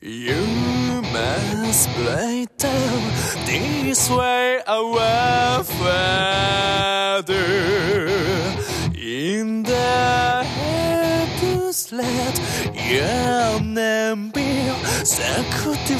You must play down this way our Father in the heavens let your name be sanctified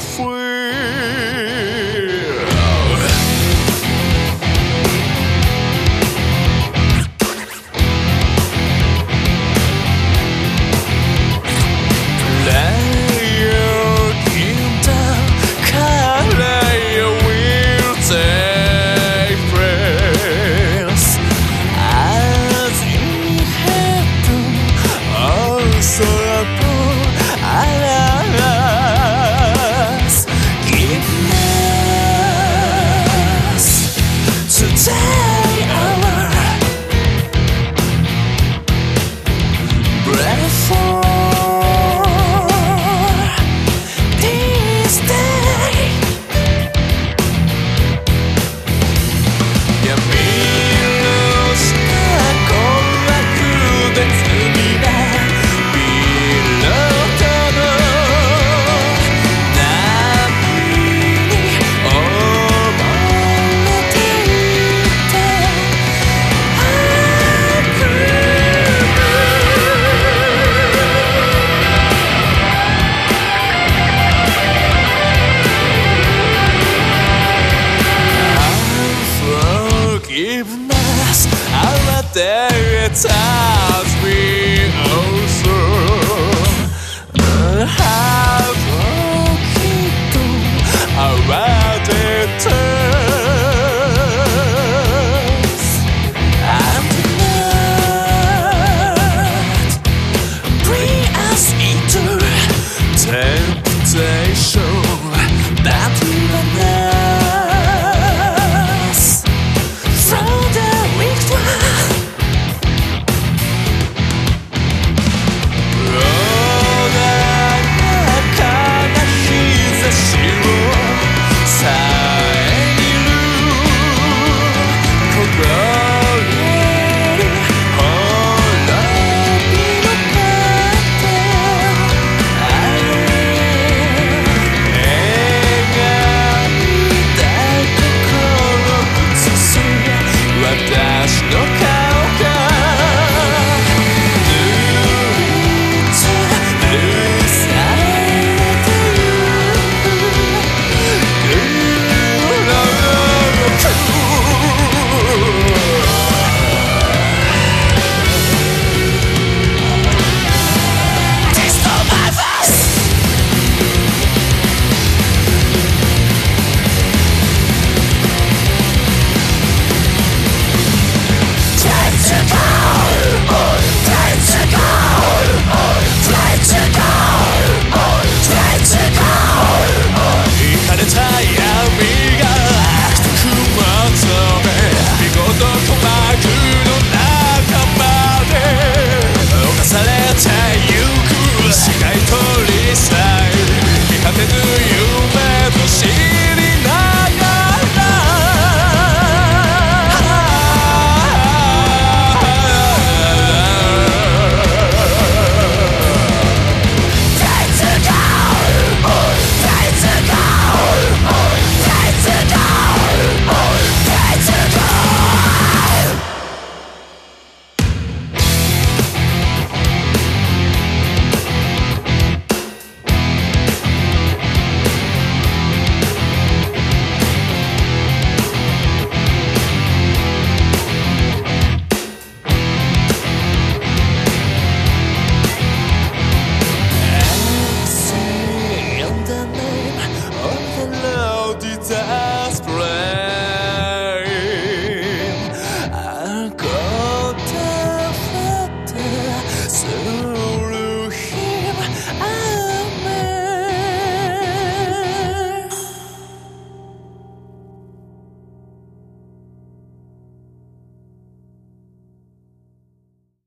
there has me also how to keep to